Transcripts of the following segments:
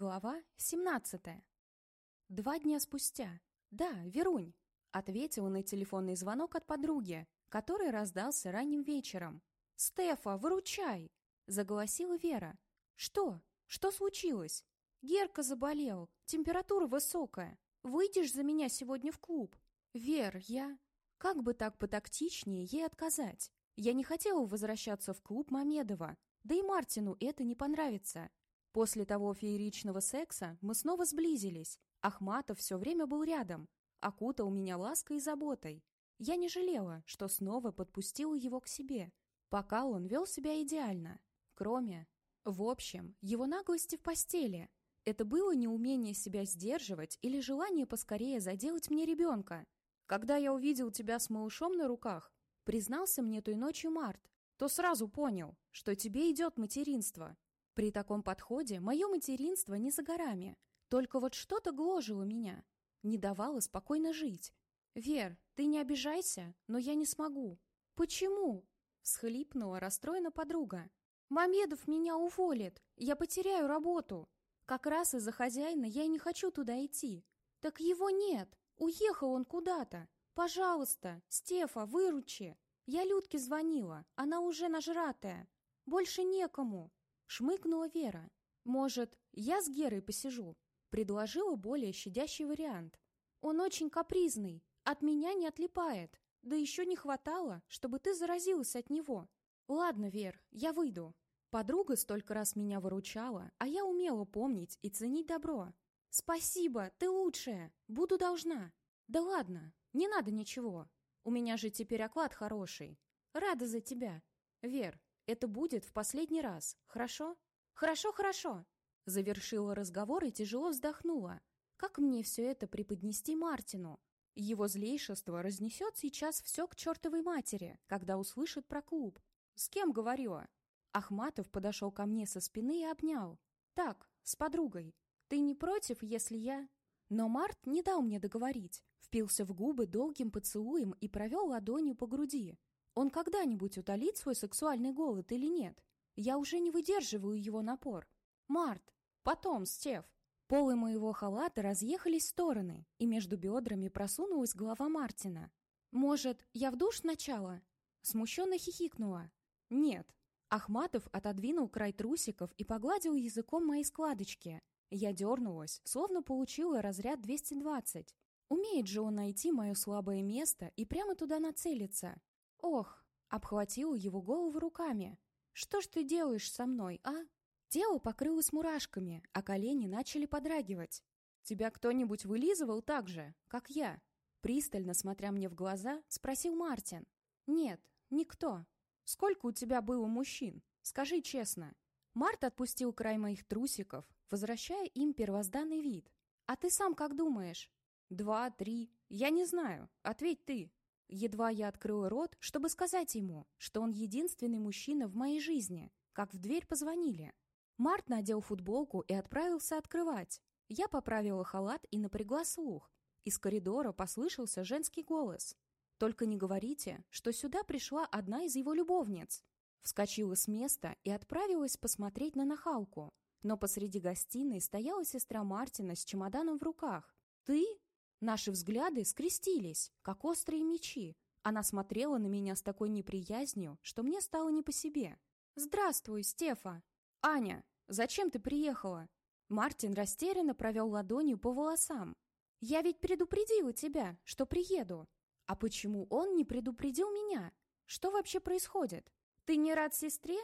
Глава 17. Два дня спустя. «Да, Верунь», — ответила на телефонный звонок от подруги, который раздался ранним вечером. «Стефа, выручай!» — заголосила Вера. «Что? Что случилось?» «Герка заболел, температура высокая. Выйдешь за меня сегодня в клуб?» «Вер, я...» Как бы так потактичнее ей отказать? Я не хотела возвращаться в клуб Мамедова, да и Мартину это не понравится. После того фееричного секса мы снова сблизились. Ахматов все время был рядом, окутал меня лаской и заботой. Я не жалела, что снова подпустила его к себе, пока он вел себя идеально. Кроме... В общем, его наглости в постели. Это было неумение себя сдерживать или желание поскорее заделать мне ребенка. Когда я увидел тебя с малышом на руках, признался мне той ночью Март, то сразу понял, что тебе идет материнство. При таком подходе мое материнство не за горами. Только вот что-то гложило меня, не давало спокойно жить. «Вер, ты не обижайся, но я не смогу». «Почему?» — всхлипнула расстроена подруга. «Мамедов меня уволит, я потеряю работу. Как раз из-за хозяина я и не хочу туда идти. Так его нет, уехал он куда-то. Пожалуйста, Стефа, выручи. Я Людке звонила, она уже нажратая. Больше некому. Шмыгнула Вера. «Может, я с Герой посижу?» Предложила более щадящий вариант. «Он очень капризный, от меня не отлипает. Да еще не хватало, чтобы ты заразилась от него. Ладно, Вер, я выйду». Подруга столько раз меня выручала, а я умела помнить и ценить добро. «Спасибо, ты лучшая, буду должна». «Да ладно, не надо ничего. У меня же теперь оклад хороший. Рада за тебя. Вер, это будет в последний раз, хорошо? Хорошо, хорошо. Завершила разговор и тяжело вздохнула. Как мне все это преподнести Мартину? Его злейшество разнесет сейчас все к чертовой матери, когда услышит про клуб. С кем говорила? Ахматов подошел ко мне со спины и обнял. Так, с подругой. Ты не против, если я... Но Март не дал мне договорить, впился в губы долгим поцелуем и провел ладонью по груди, он когда-нибудь утолит свой сексуальный голод или нет? Я уже не выдерживаю его напор. Март, потом, Стеф. Полы моего халата разъехались в стороны, и между бедрами просунулась голова Мартина. «Может, я в душ сначала?» Смущенно хихикнула. «Нет». Ахматов отодвинул край трусиков и погладил языком мои складочки. Я дернулась, словно получила разряд 220. Умеет же он найти мое слабое место и прямо туда нацелиться. Ох, обхватила его голову руками. Что ж ты делаешь со мной, а? Тело покрылось мурашками, а колени начали подрагивать. Тебя кто-нибудь вылизывал так же, как я? Пристально смотря мне в глаза, спросил Мартин. Нет, никто. Сколько у тебя было мужчин? Скажи честно. Март отпустил край моих трусиков, возвращая им первозданный вид. А ты сам как думаешь? Два, три. Я не знаю. Ответь ты. Едва я открыла рот, чтобы сказать ему, что он единственный мужчина в моей жизни, как в дверь позвонили. Март надел футболку и отправился открывать. Я поправила халат и напрягла слух. Из коридора послышался женский голос. «Только не говорите, что сюда пришла одна из его любовниц». Вскочила с места и отправилась посмотреть на нахалку. Но посреди гостиной стояла сестра Мартина с чемоданом в руках. «Ты?» Наши взгляды скрестились, как острые мечи. Она смотрела на меня с такой неприязнью, что мне стало не по себе. «Здравствуй, Стефа!» «Аня, зачем ты приехала?» Мартин растерянно провел ладонью по волосам. «Я ведь предупредила тебя, что приеду. А почему он не предупредил меня? Что вообще происходит? Ты не рад сестре?»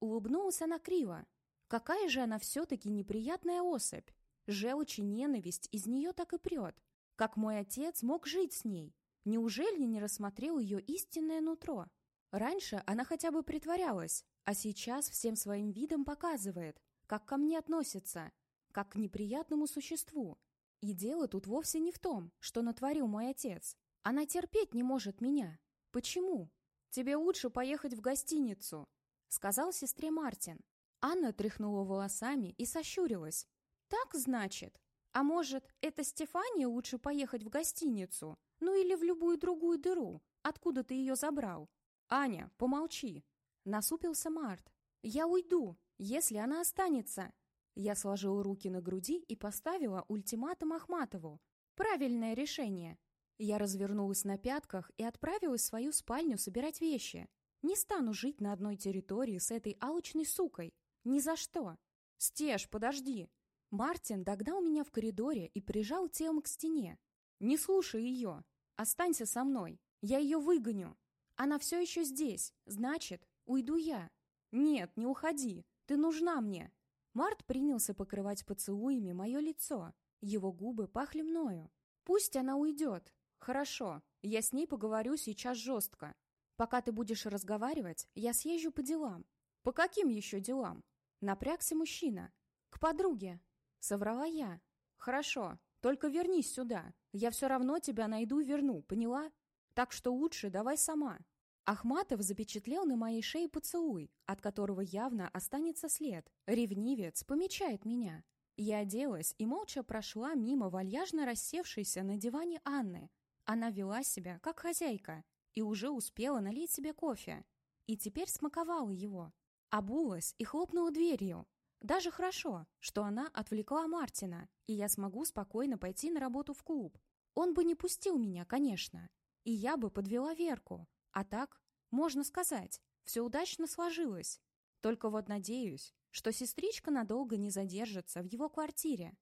Улыбнулась она криво. Какая же она все-таки неприятная особь. Желчь и ненависть из нее так и прет. Как мой отец мог жить с ней? Неужели не рассмотрел ее истинное нутро? Раньше она хотя бы притворялась, а сейчас всем своим видом показывает, как ко мне относится, как к неприятному существу. И дело тут вовсе не в том, что натворил мой отец. Она терпеть не может меня. Почему? Тебе лучше поехать в гостиницу, сказал сестре Мартин. Анна тряхнула волосами и сощурилась. Так, значит? А может, это Стефания лучше поехать в гостиницу? Ну или в любую другую дыру? Откуда ты ее забрал? Аня, помолчи. Насупился Март. Я уйду, если она останется. Я сложила руки на груди и поставила ультиматум Ахматову. Правильное решение. Я развернулась на пятках и отправилась в свою спальню собирать вещи. Не стану жить на одной территории с этой алчной сукой. Ни за что. Стеж, подожди. Мартин догнал меня в коридоре и прижал телом к стене. Не слушай ее. Останься со мной. Я ее выгоню. Она все еще здесь. Значит, уйду я. Нет, не уходи. Ты нужна мне. Март принялся покрывать поцелуями мое лицо. Его губы пахли мною. Пусть она уйдет. Хорошо, я с ней поговорю сейчас жестко. Пока ты будешь разговаривать, я съезжу по делам. По каким еще делам? Напрягся мужчина. К подруге. Соврала я. Хорошо, только вернись сюда. Я все равно тебя найду и верну, поняла? Так что лучше давай сама. Ахматов запечатлел на моей шее поцелуй, от которого явно останется след. Ревнивец помечает меня. Я оделась и молча прошла мимо вальяжно рассевшейся на диване Анны. Она вела себя как хозяйка и уже успела налить себе кофе. И теперь смаковала его. Обулась и хлопнула дверью. Даже хорошо, что она отвлекла Мартина, и я смогу спокойно пойти на работу в клуб. Он бы не пустил меня, конечно, и я бы подвела Верку, а так, можно сказать, все удачно сложилось. Только вот надеюсь, что сестричка надолго не задержится в его квартире.